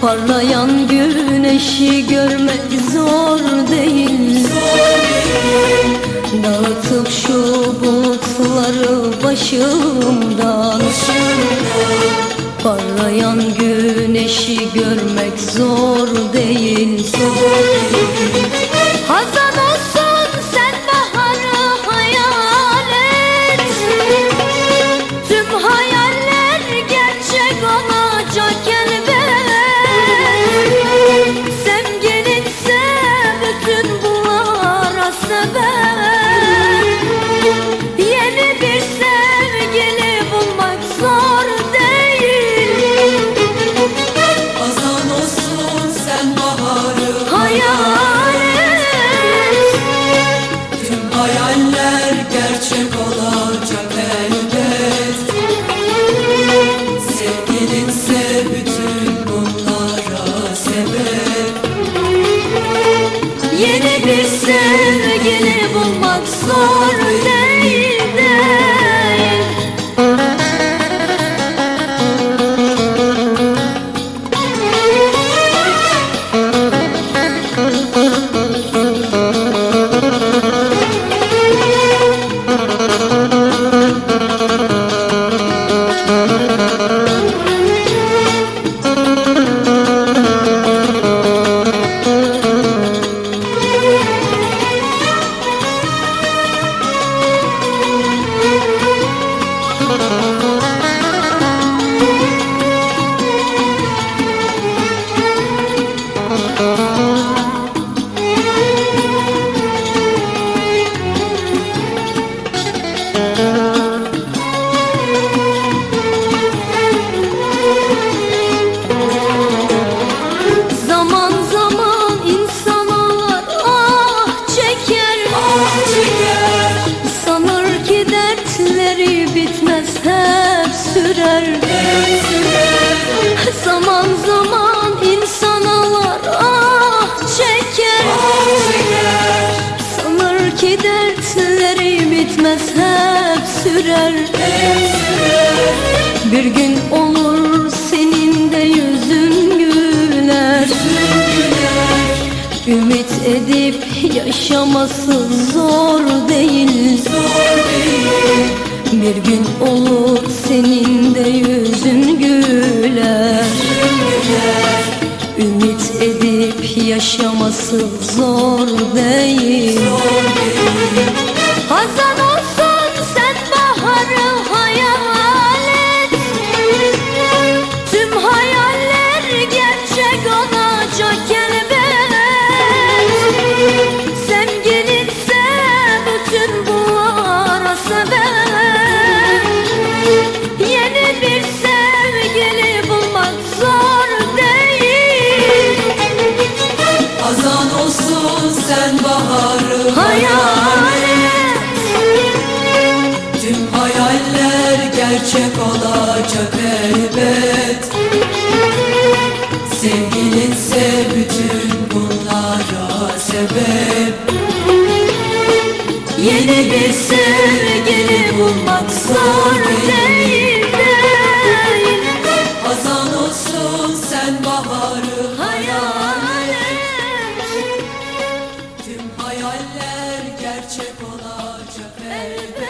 Parlayan güneşi görmek zor değil. Dağıtıp şu bulutları başımdan. Parlayan güneşi görmek zor değil. Hazan hayaller gerçek olacak elbet. Sevgilinse bütün bunlara sebep. Yeni bir sevgili bulmak zor Bir gün olur senin de yüzün güler. Ümit edip yaşaması zor değil. Bir gün olur senin de yüzün güler. Ümit edip yaşaması zor değil. Hazan baby.